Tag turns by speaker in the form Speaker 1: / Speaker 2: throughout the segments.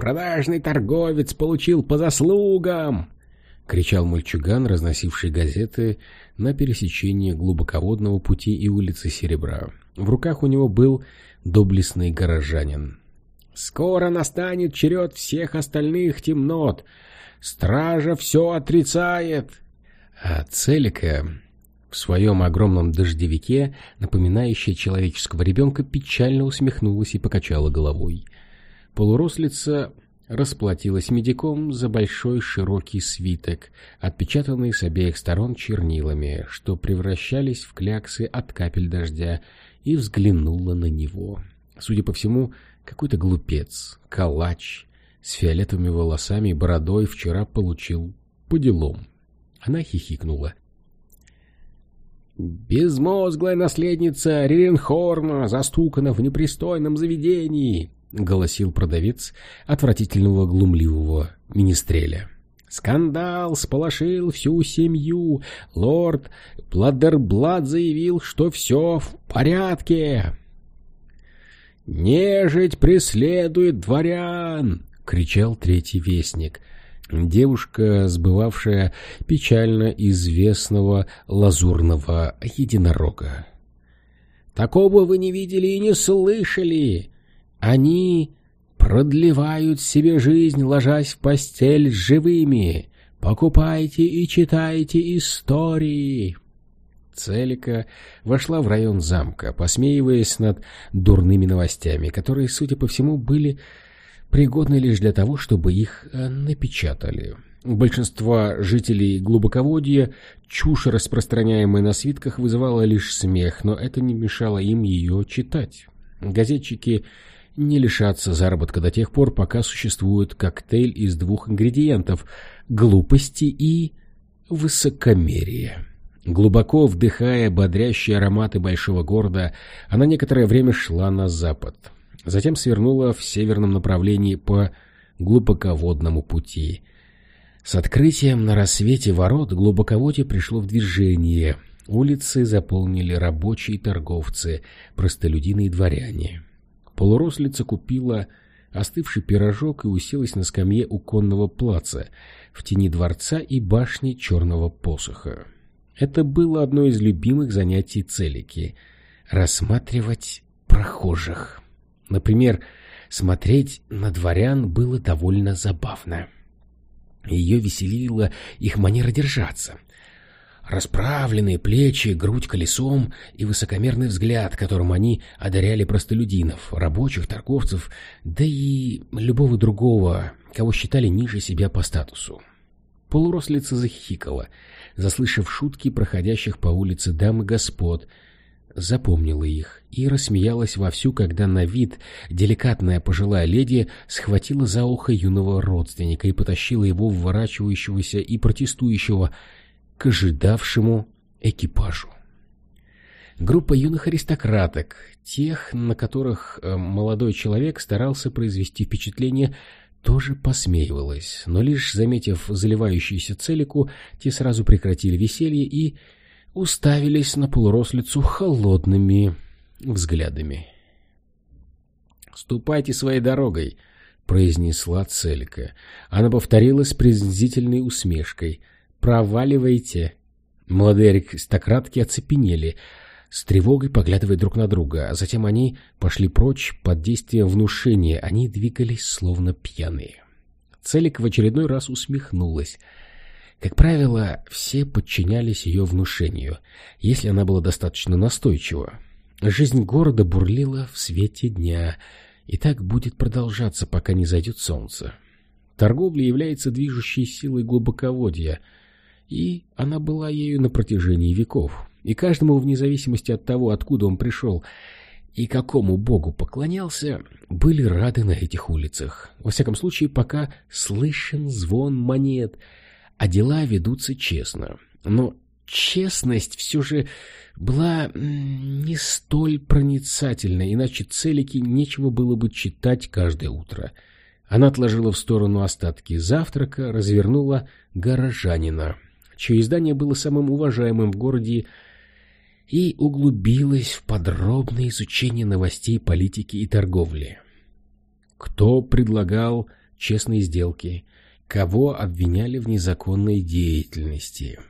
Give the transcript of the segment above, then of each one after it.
Speaker 1: Продажный торговец получил по заслугам!» — кричал мальчуган, разносивший газеты на пересечении глубоководного пути и улицы Серебра. В руках у него был доблестный горожанин. «Скоро настанет черед всех остальных темнот! Стража все отрицает!» А Целика в своем огромном дождевике, напоминающая человеческого ребенка, печально усмехнулась и покачала головой. Полурослица расплатилась медиком за большой широкий свиток, отпечатанный с обеих сторон чернилами, что превращались в кляксы от капель дождя, и взглянула на него. Судя по всему, какой-то глупец, калач, с фиолетовыми волосами и бородой вчера получил по делам. Она хихикнула. «Безмозглая наследница Риренхорна застукана в непристойном заведении!» — голосил продавец отвратительного глумливого министреля. Скандал сполошил всю семью. Лорд Бладерблад заявил, что все в порядке. «Нежить преследует дворян!» — кричал третий вестник. Девушка, сбывавшая печально известного лазурного единорога. «Такого вы не видели и не слышали!» Они продлевают себе жизнь, ложась в постель с живыми. Покупайте и читайте истории. Целика вошла в район замка, посмеиваясь над дурными новостями, которые, судя по всему, были пригодны лишь для того, чтобы их э, напечатали. Большинство жителей глубоководья чушь, распространяемая на свитках, вызывала лишь смех, но это не мешало им ее читать. Газетчики не лишатся заработка до тех пор, пока существует коктейль из двух ингредиентов – глупости и высокомерия. Глубоко вдыхая бодрящие ароматы большого города, она некоторое время шла на запад. Затем свернула в северном направлении по глубоководному пути. С открытием на рассвете ворот глубоководье пришло в движение. Улицы заполнили рабочие торговцы, простолюдины и дворяне. Полурослица купила остывший пирожок и уселась на скамье у конного плаца в тени дворца и башни черного посоха. Это было одно из любимых занятий Целики — рассматривать прохожих. Например, смотреть на дворян было довольно забавно. Ее веселила их манера держаться — Расправленные плечи, грудь колесом и высокомерный взгляд, которым они одаряли простолюдинов, рабочих, торговцев, да и любого другого, кого считали ниже себя по статусу. Полурослица захихикала, заслышав шутки проходящих по улице дам и господ, запомнила их и рассмеялась вовсю, когда на вид деликатная пожилая леди схватила за ухо юного родственника и потащила его вворачивающегося и протестующего к ожидавшему экипажу. Группа юных аристократок, тех, на которых э, молодой человек старался произвести впечатление, тоже посмеивалась, но лишь заметив заливающуюся целику, те сразу прекратили веселье и уставились на полурослицу холодными взглядами. «Ступайте своей дорогой», — произнесла Целика. Она повторила с презрительной усмешкой — «Проваливайте!» Молодые аристократки оцепенели, с тревогой поглядывая друг на друга, а затем они пошли прочь под действием внушения, они двигались словно пьяные. Целик в очередной раз усмехнулась. Как правило, все подчинялись ее внушению, если она была достаточно настойчива. Жизнь города бурлила в свете дня, и так будет продолжаться, пока не зайдет солнце. Торговля является движущей силой глубоководья — и она была ею на протяжении веков. И каждому, вне зависимости от того, откуда он пришел и какому богу поклонялся, были рады на этих улицах. Во всяком случае, пока слышен звон монет, а дела ведутся честно. Но честность все же была не столь проницательна, иначе целики нечего было бы читать каждое утро. Она отложила в сторону остатки завтрака, развернула горожанина — чье издание было самым уважаемым в городе, и углубилась в подробное изучение новостей политики и торговли. Кто предлагал честные сделки, кого обвиняли в незаконной деятельности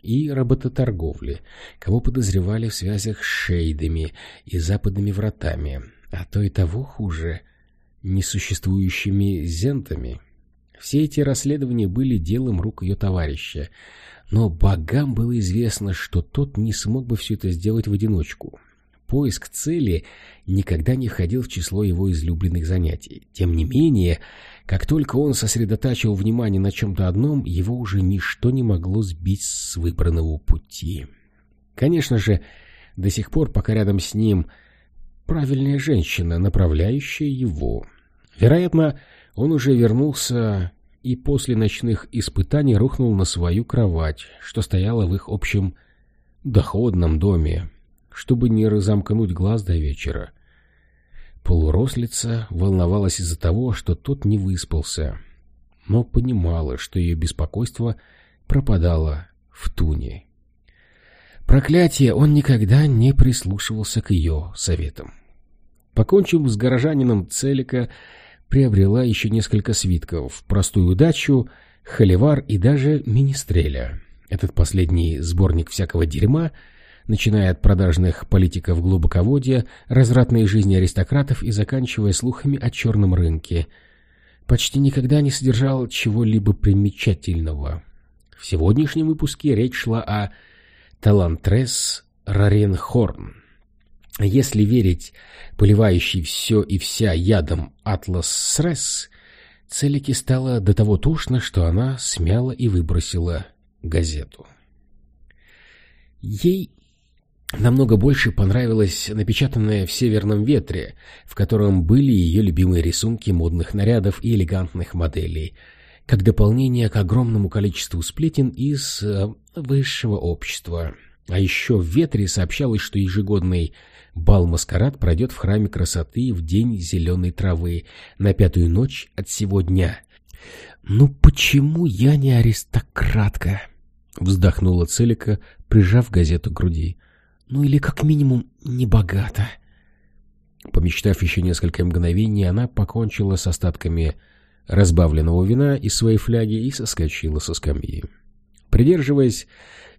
Speaker 1: и работоторговле, кого подозревали в связях с шейдами и западными вратами, а то и того хуже – несуществующими зентами. Все эти расследования были делом рук ее товарища, но богам было известно, что тот не смог бы все это сделать в одиночку. Поиск цели никогда не входил в число его излюбленных занятий. Тем не менее, как только он сосредотачивал внимание на чем-то одном, его уже ничто не могло сбить с выбранного пути. Конечно же, до сих пор, пока рядом с ним правильная женщина, направляющая его. Вероятно, он уже вернулся и после ночных испытаний рухнул на свою кровать, что стояла в их общем доходном доме, чтобы не разомкнуть глаз до вечера. Полурослица волновалась из-за того, что тот не выспался, но понимала, что ее беспокойство пропадало в туне. Проклятие, он никогда не прислушивался к ее советам. Покончив с горожанином Целика, приобрела еще несколько свитков, простую удачу, холивар и даже министреля. Этот последний сборник всякого дерьма — начиная от продажных политиков глубоководья, развратной жизни аристократов и заканчивая слухами о черном рынке. Почти никогда не содержал чего-либо примечательного. В сегодняшнем выпуске речь шла о Талантрес Раренхорн. Если верить поливающий все и вся ядом Атлас Сресс, Целике стало до того тошно, что она смяла и выбросила газету. Ей намного больше понравилось напечатанное в «Северном ветре», в котором были ее любимые рисунки модных нарядов и элегантных моделей, как дополнение к огромному количеству сплетен из э, высшего общества. А еще в «Ветре» сообщалось, что ежегодный бал-маскарад пройдет в храме красоты в день зеленой травы на пятую ночь от сего дня. «Ну почему я не аристократка?» — вздохнула Целика, прижав газету к груди. Ну или как минимум не богато. Помечтав еще несколько мгновений, она покончила с остатками разбавленного вина из своей фляги и соскочила со скамьи. Придерживаясь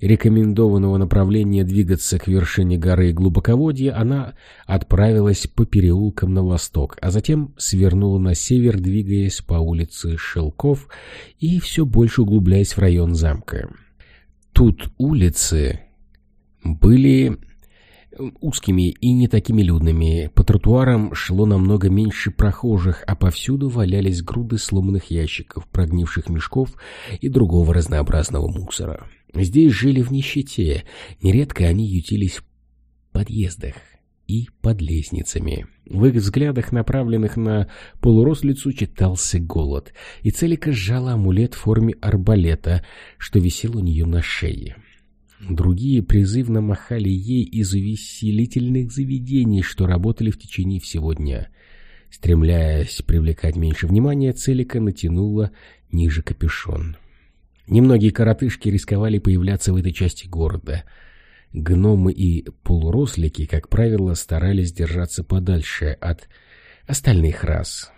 Speaker 1: рекомендованного направления двигаться к вершине горы глубоководья, она отправилась по переулкам на восток, а затем свернула на север, двигаясь по улице Шелков и все больше углубляясь в район замка. Тут улицы были узкими и не такими людными. По тротуарам шло намного меньше прохожих, а повсюду валялись груды сломанных ящиков, прогнивших мешков и другого разнообразного мусора. Здесь жили в нищете, нередко они ютились в подъездах и под лестницами. В их взглядах, направленных на полурослицу, читался голод, и Целика сжала амулет в форме арбалета, что висел у нее на шее. Другие призывно махали ей из увеселительных заведений, что работали в течение всего дня. Стремляясь привлекать меньше внимания, Целика натянула ниже капюшон. Немногие коротышки рисковали появляться в этой части города. Гномы и полурослики, как правило, старались держаться подальше от остальных рас.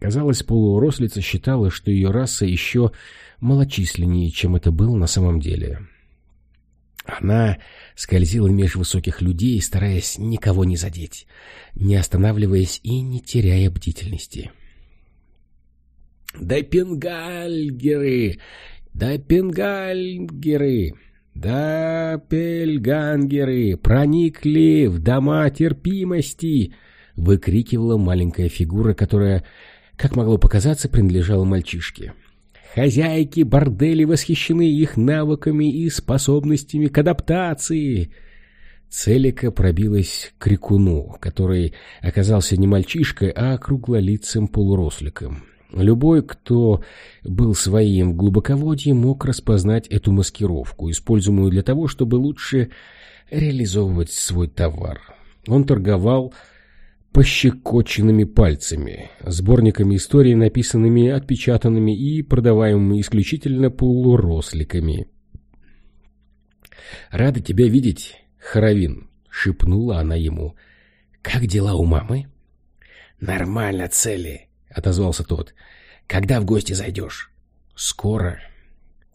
Speaker 1: Казалось, полурослица считала, что ее раса еще малочисленнее, чем это было на самом деле. Она скользила меж высоких людей, стараясь никого не задеть, не останавливаясь и не теряя бдительности. «Да пенгальгеры! Да пенгальгеры! Да пельгангеры! Проникли в дома терпимости!» — выкрикивала маленькая фигура, которая, как могло показаться, принадлежала мальчишке. Хозяйки борделей восхищены их навыками и способностями к адаптации. Целика пробилась к крикуну, который оказался не мальчишкой, а круглолицым полуросликом. Любой, кто был своим в глубоководье, мог распознать эту маскировку, используемую для того, чтобы лучше реализовывать свой товар. Он торговал пощекоченными пальцами, сборниками историй, написанными, отпечатанными и продаваемыми исключительно полуросликами. «Рада тебя видеть, Харавин», — шепнула она ему. «Как дела у мамы?» «Нормально, цели», — отозвался тот. Когда в гости зайдешь?» «Скоро».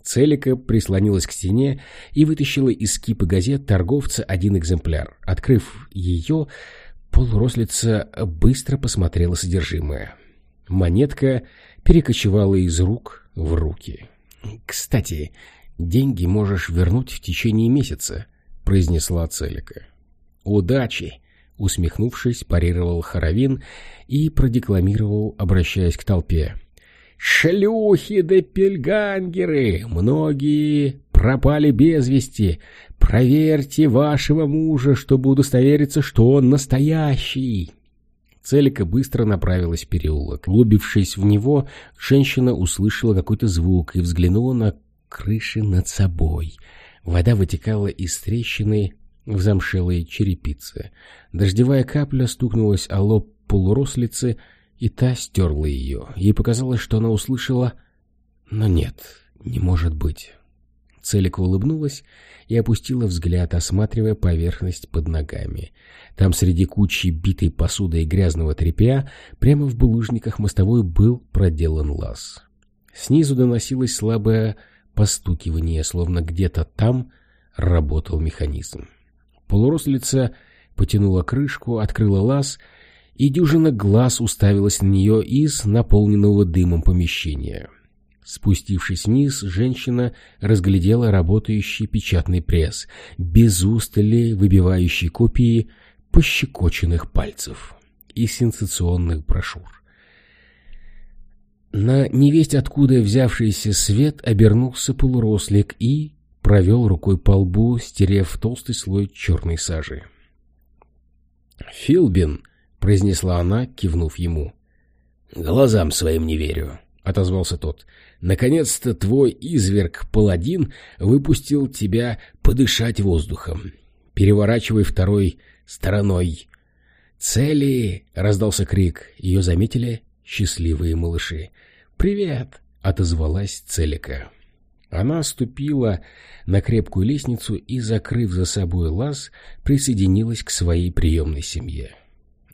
Speaker 1: Целика прислонилась к стене и вытащила из кипы газет торговца один экземпляр. Открыв ее, полурослица быстро посмотрела содержимое. Монетка перекочевала из рук в руки. «Кстати, деньги можешь вернуть в течение месяца», — произнесла Целика. «Удачи!» — усмехнувшись, парировал Харавин и продекламировал, обращаясь к толпе. Шлюхи да пельгангеры, многие пропали без вести. Проверьте вашего мужа, чтобы удостовериться, что он настоящий. Целика быстро направилась в переулок. Глубившись в него, женщина услышала какой-то звук и взглянула на крыши над собой. Вода вытекала из трещины в замшелой черепице. Дождевая капля стукнулась о лоб полурослицы, и та стерла ее. Ей показалось, что она услышала... Но нет, не может быть. Целика улыбнулась и опустила взгляд, осматривая поверхность под ногами. Там среди кучи битой посуды и грязного тряпья прямо в булыжниках мостовой был проделан лаз. Снизу доносилось слабое постукивание, словно где-то там работал механизм. Полурослица потянула крышку, открыла лаз — и дюжина глаз уставилась на нее из наполненного дымом помещения. Спустившись вниз, женщина разглядела работающий печатный пресс, без устали выбивающий копии пощекоченных пальцев и сенсационных брошюр. На невесть откуда взявшийся свет обернулся полурослик и провел рукой по лбу, стерев толстый слой черной сажи. «Филбин!» произнесла она, кивнув ему. «Глазам своим не верю», — отозвался тот. «Наконец-то твой изверг-паладин выпустил тебя подышать воздухом. Переворачивай второй стороной». «Цели!» — раздался крик. Ее заметили счастливые малыши. «Привет!» — отозвалась Целика. Она ступила на крепкую лестницу и, закрыв за собой лаз, присоединилась к своей приемной семье.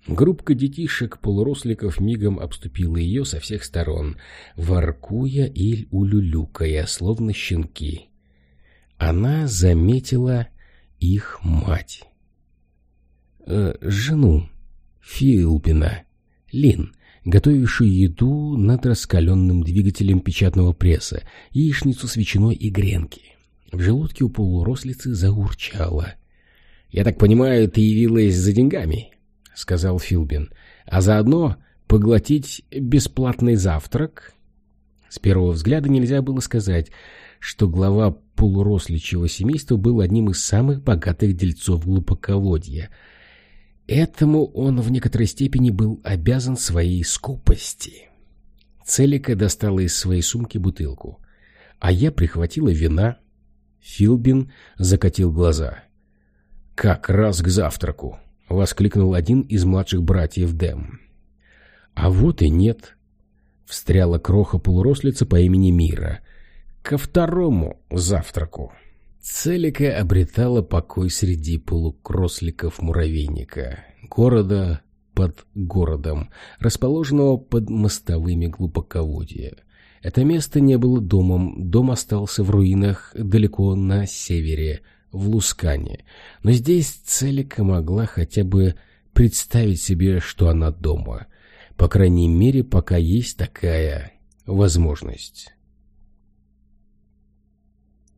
Speaker 1: Группка детишек-полуросликов мигом обступила ее со всех сторон, воркуя и улюлюкая, словно щенки. Она заметила их мать. Э, жену Филпина, Лин, готовившую еду над раскаленным двигателем печатного пресса, яичницу с ветчиной и гренки. В желудке у полурослицы заурчало. «Я так понимаю, ты явилась за деньгами?» — сказал Филбин, — а заодно поглотить бесплатный завтрак? С первого взгляда нельзя было сказать, что глава полуросличьего семейства был одним из самых богатых дельцов глубоководья. Этому он в некоторой степени был обязан своей скупости. Целика достала из своей сумки бутылку, а я прихватила вина. Филбин закатил глаза. «Как раз к завтраку!» — воскликнул один из младших братьев Дэм. «А вот и нет», — встряла кроха-полурослица по имени Мира. «Ко второму завтраку». Целика обретала покой среди полукросликов муравейника, города под городом, расположенного под мостовыми глубоководья. Это место не было домом, дом остался в руинах далеко на севере, в Лускане, но здесь Целика могла хотя бы представить себе, что она дома. По крайней мере, пока есть такая возможность.